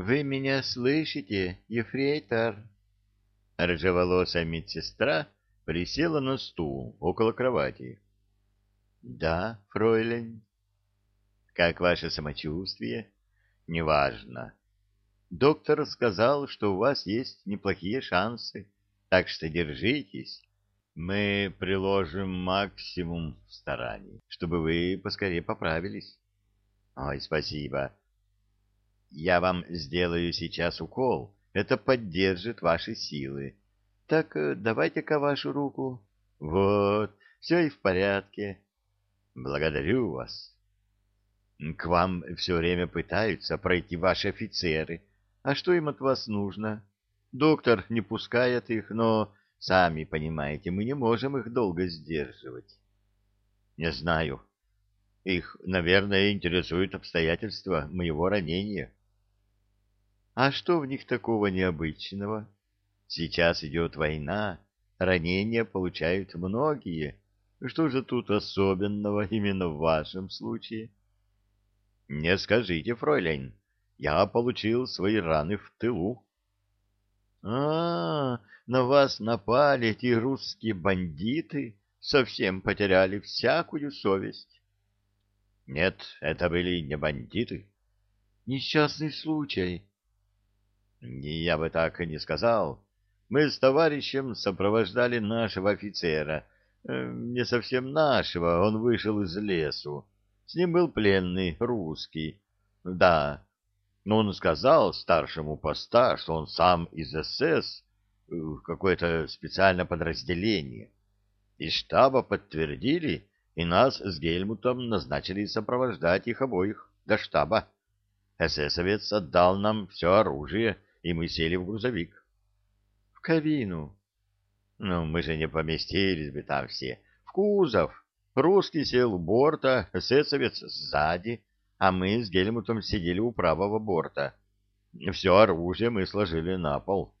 Вы меня слышите, ефрейтор? Рыжеволосая медсестра присела на стул около кровати. Да, фройлен. Как ваше самочувствие? Неважно. Доктор сказал, что у вас есть неплохие шансы, так что держитесь. Мы приложим максимум стараний, чтобы вы поскорее поправились. Ой, спасибо. Я вам сделаю сейчас укол. Это поддержит ваши силы. Так э, давайте-ка вашу руку. Вот, все и в порядке. Благодарю вас. К вам все время пытаются пройти ваши офицеры. А что им от вас нужно? Доктор не пускает их, но, сами понимаете, мы не можем их долго сдерживать. Не знаю. Их, наверное, интересуют обстоятельства моего ранения. А что в них такого необычного? Сейчас идет война, ранения получают многие. Что же тут особенного именно в вашем случае? Не скажите, фройлен, я получил свои раны в тылу. А, на вас напали эти русские бандиты, совсем потеряли всякую совесть. Нет, это были не бандиты. Несчастный случай. Я бы так и не сказал. Мы с товарищем сопровождали нашего офицера. Э, не совсем нашего, он вышел из лесу. С ним был пленный, русский. Да, но он сказал старшему поста, что он сам из СС, э, какое-то специальное подразделение. Из штаба подтвердили, и нас с Гельмутом назначили сопровождать их обоих до штаба. Эсэсовец отдал нам все оружие, и мы сели в грузовик. — В кабину. — Ну, мы же не поместились бы там все. В кузов. Русский сел у борта, эсэсовец сзади, а мы с Гельмутом сидели у правого борта. Все оружие мы сложили на пол.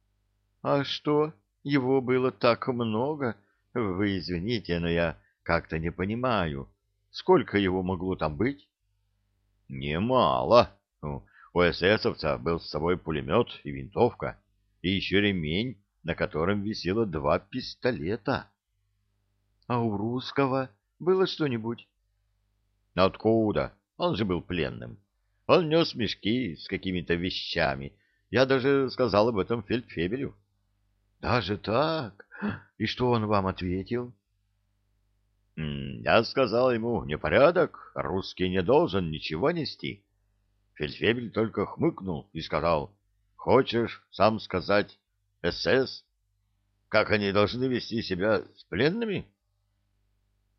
— А что, его было так много? Вы извините, но я как-то не понимаю. Сколько его могло там быть? — Немало. У эсэсовца был с собой пулемет и винтовка, и еще ремень, на котором висело два пистолета. — А у русского было что-нибудь? — Откуда? Он же был пленным. Он нес мешки с какими-то вещами. Я даже сказал об этом фельдфебелю. — Даже так? И что он вам ответил? — Я сказал ему, непорядок, русский не должен ничего нести. Фельдфебель только хмыкнул и сказал, «Хочешь сам сказать СС? Как они должны вести себя с пленными?»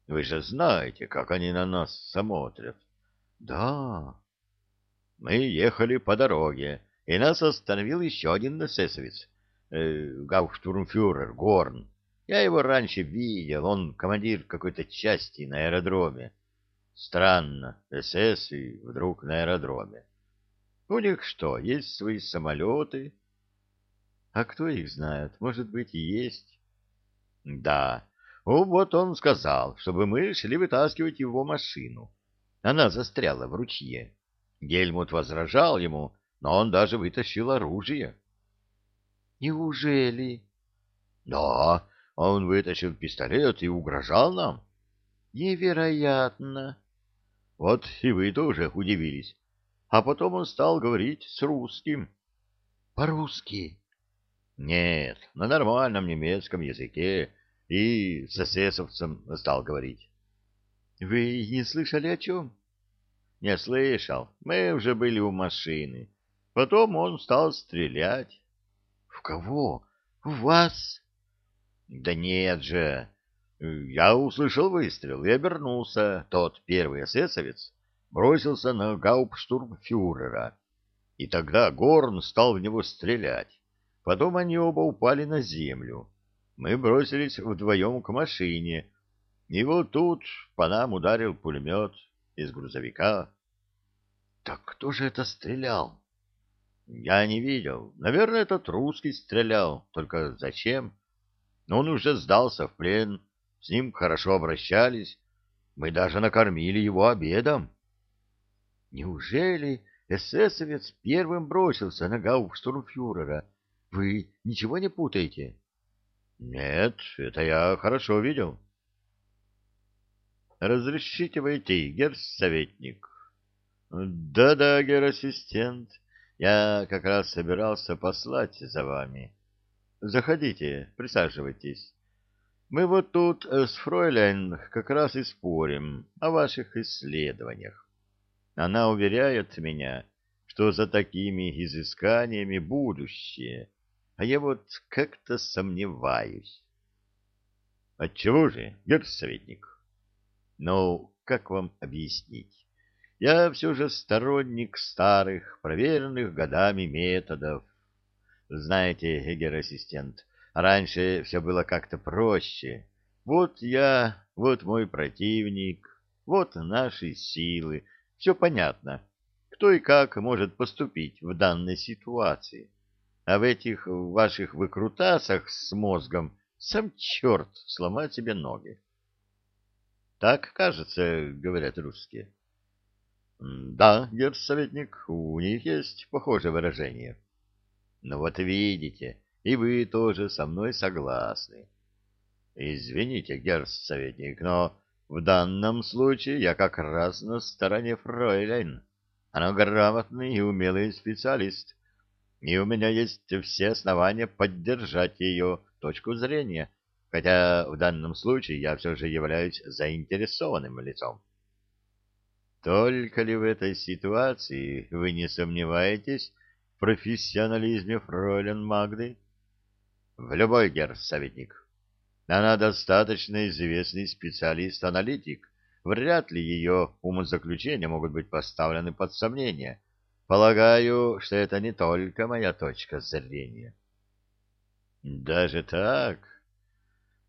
«Вы же знаете, как они на нас смотрят». «Да». Мы ехали по дороге, и нас остановил еще один эсэсовец, э, гауптурмфюрер Горн. Я его раньше видел, он командир какой-то части на аэродроме. Странно, СС и вдруг на аэродроме. У них что, есть свои самолеты? А кто их знает? Может быть, и есть. Да, ну, вот он сказал, чтобы мы шли вытаскивать его машину. Она застряла в ручье. Гельмут возражал ему, но он даже вытащил оружие. Неужели? Да, он вытащил пистолет и угрожал нам. Невероятно. Вот и вы тоже удивились. А потом он стал говорить с русским. По-русски? Нет, на нормальном немецком языке. И с эсэсовцем стал говорить. Вы не слышали о чем? Не слышал. Мы уже были у машины. Потом он стал стрелять. В кого? В вас? Да нет же. Я услышал выстрел и обернулся. Тот первый эсэсовец бросился на гауптштурмфюрера. И тогда Горн стал в него стрелять. Потом они оба упали на землю. Мы бросились вдвоем к машине. И вот тут по нам ударил пулемет из грузовика. Так кто же это стрелял? Я не видел. Наверное, этот русский стрелял. Только зачем? Он уже сдался в плен. С ним хорошо обращались. Мы даже накормили его обедом. Неужели эсэсовец первым бросился на гауптштурмфюрера. Вы ничего не путаете? — Нет, это я хорошо видел. — Разрешите войти, герсоветник? Да — Да-да, гер-ассистент, я как раз собирался послать за вами. Заходите, присаживайтесь. Мы вот тут э, с фройлен как раз и спорим о ваших исследованиях. Она уверяет меня, что за такими изысканиями будущее, а я вот как-то сомневаюсь. Отчего же, герсоветник? Ну, как вам объяснить? Я все же сторонник старых, проверенных годами методов. Знаете, эгер-ассистент, Раньше все было как-то проще. Вот я, вот мой противник, вот наши силы. Все понятно, кто и как может поступить в данной ситуации. А в этих ваших выкрутасах с мозгом сам черт сломает себе ноги. Так, кажется, говорят русские. Да, герцоветник, у них есть похожее выражение. Но вот видите, и вы тоже со мной согласны. Извините, герцоветник, но в данном случае я как раз на стороне фройлен. Она грамотный и умелый специалист, и у меня есть все основания поддержать ее точку зрения, хотя в данном случае я все же являюсь заинтересованным лицом. Только ли в этой ситуации вы не сомневаетесь в профессионализме фройлен Магды? В любой герсоветник. Она достаточно известный специалист-аналитик. Вряд ли ее умозаключения могут быть поставлены под сомнение. Полагаю, что это не только моя точка зрения. Даже так?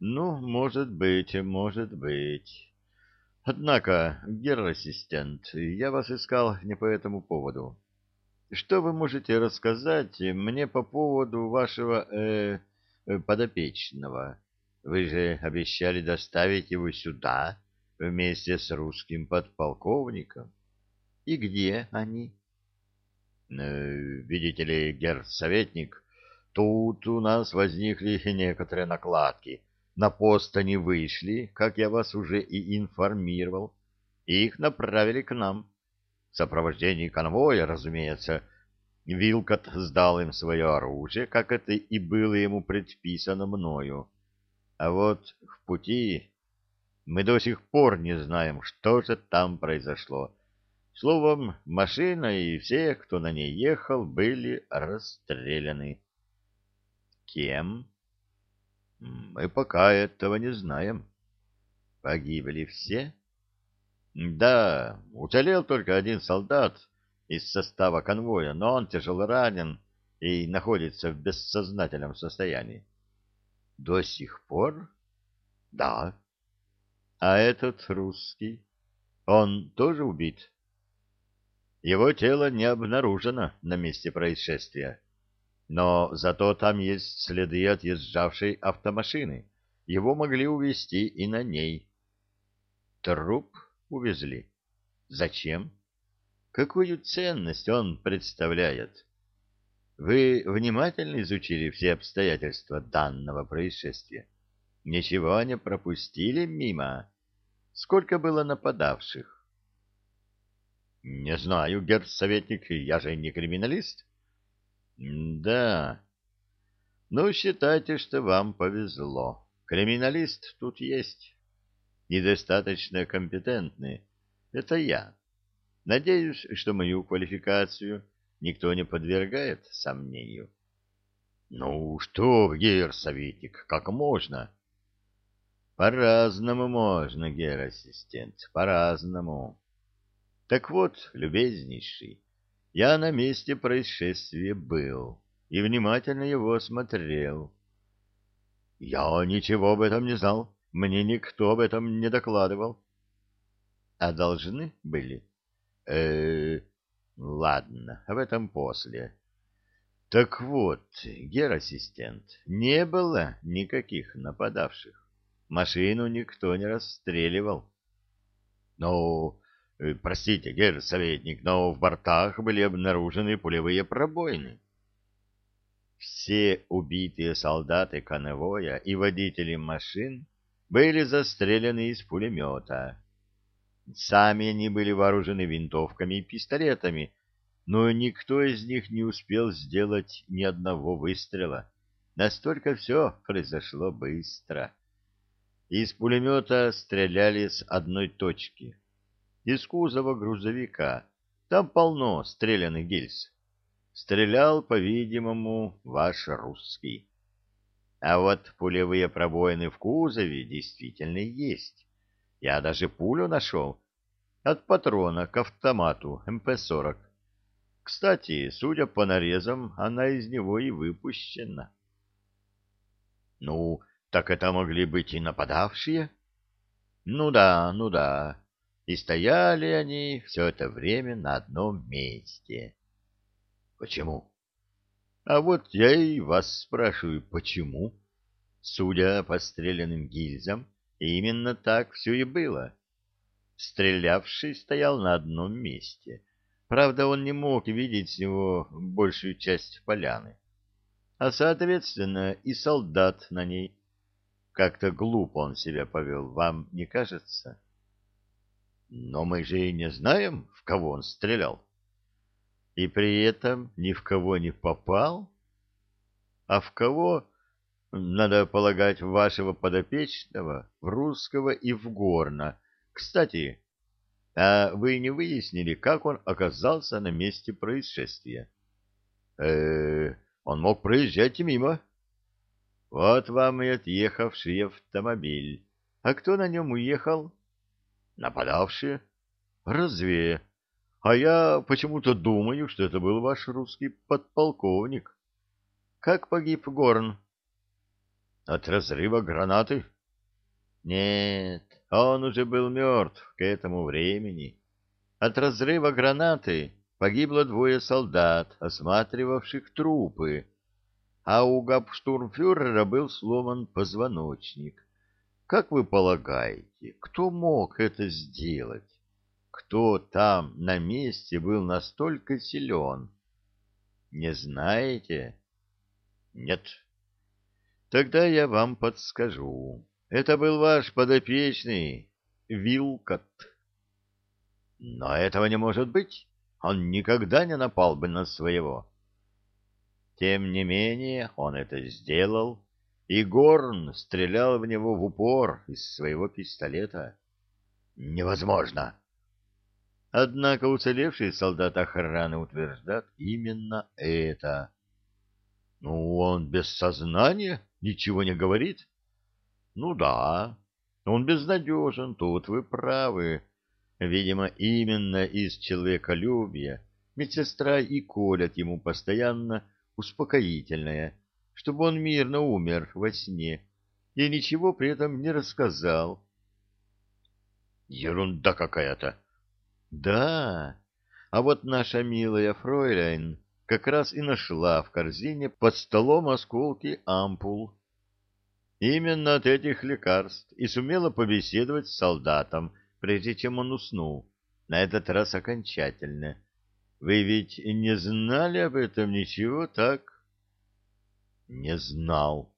Ну, может быть, может быть. Однако, гер-ассистент, я вас искал не по этому поводу. Что вы можете рассказать мне по поводу вашего... Э, подопечного. Вы же обещали доставить его сюда вместе с русским подполковником. И где они? Э, видите ли, герцоветник, тут у нас возникли некоторые накладки. На пост они вышли, как я вас уже и информировал, и их направили к нам. В сопровождении конвоя, разумеется, — Вилкот сдал им свое оружие, как это и было ему предписано мною. А вот в пути мы до сих пор не знаем, что же там произошло. Словом, машина и все, кто на ней ехал, были расстреляны. Кем? Мы пока этого не знаем. Погибли все? Да, уцелел только один солдат, из состава конвоя, но он тяжело ранен и находится в бессознательном состоянии. До сих пор? Да. А этот русский? Он тоже убит? Его тело не обнаружено на месте происшествия. Но зато там есть следы отъезжавшей автомашины. Его могли увезти и на ней. Труп увезли. Зачем? Какую ценность он представляет. Вы внимательно изучили все обстоятельства данного происшествия? Ничего не пропустили мимо? Сколько было нападавших? Не знаю, герцоветник, я же не криминалист. Да. Ну, считайте, что вам повезло. Криминалист тут есть. Недостаточно компетентный. Это я. Надеюсь, что мою квалификацию никто не подвергает сомнению. — Ну что, гер-советник, как можно? — По-разному можно, гер-ассистент, по-разному. Так вот, любезнейший, я на месте происшествия был и внимательно его осмотрел. — Я ничего об этом не знал, мне никто об этом не докладывал. — А должны были? — э ладно, об этом после. Так вот, гер-ассистент, не было никаких нападавших. Машину никто не расстреливал. Ну, Э, простите, гер советник, но в бортах были обнаружены пулевые пробоины. Все убитые солдаты конвоя и водители машин были застрелены из пулемета. Сами они были вооружены винтовками и пистолетами, но никто из них не успел сделать ни одного выстрела. Настолько все произошло быстро. Из пулемета стреляли с одной точки. Из кузова грузовика. Там полно стрелянных гильз. Стрелял, по-видимому, ваш русский. А вот пулевые пробоины в кузове действительно есть. Я даже пулю нашел. От патрона к автомату МП-40. Кстати, судя по нарезам, она из него и выпущена. Ну, так это могли быть и нападавшие? Ну да, ну да. И стояли они все это время на одном месте. Почему? А вот я и вас спрашиваю, почему? Судя по стрелянным гильзам, именно так все и было. Стрелявший стоял на одном месте — Правда, он не мог видеть с него большую часть поляны. А, соответственно, и солдат на ней. Как-то глупо он себя повел, вам не кажется? Но мы же и не знаем, в кого он стрелял. И при этом ни в кого не попал? А в кого, надо полагать, вашего подопечного, в русского и в горна. Кстати, а вы не выяснили, как он оказался на месте происшествия? Э, -э он мог проезжать мимо. Вот вам и отъехавший автомобиль. А кто на нем уехал? Нападавшие. Разве? А я почему-то думаю, что это был ваш русский подполковник. Как погиб Горн? От разрыва гранаты? Нет, он уже был мертв к этому времени. От разрыва гранаты погибло двое солдат, осматривавших трупы, а у габштурмфюрера был сломан позвоночник. Как вы полагаете, кто мог это сделать? Кто там на месте был настолько силен? Не знаете? Нет. Тогда я вам подскажу. Это был ваш подопечный, Вилкот. Но этого не может быть. Он никогда не напал бы на своего. Тем не менее, он это сделал, и Горн стрелял в него в упор из своего пистолета. Невозможно. Однако уцелевший солдат охраны утверждает именно это. Ну, он без сознания, ничего не говорит. Ну да, он безнадежен, тут вы правы. Видимо, именно из человеколюбия медсестра и колят ему постоянно успокоительное, чтобы он мирно умер во сне и ничего при этом не рассказал. Ерунда какая-то. Да, а вот наша милая фройляйн как раз и нашла в корзине под столом осколки ампул Именно от этих лекарств и сумела побеседовать с солдатом, прежде чем он уснул, на этот раз окончательно. Вы ведь не знали об этом ничего, так? Не знал.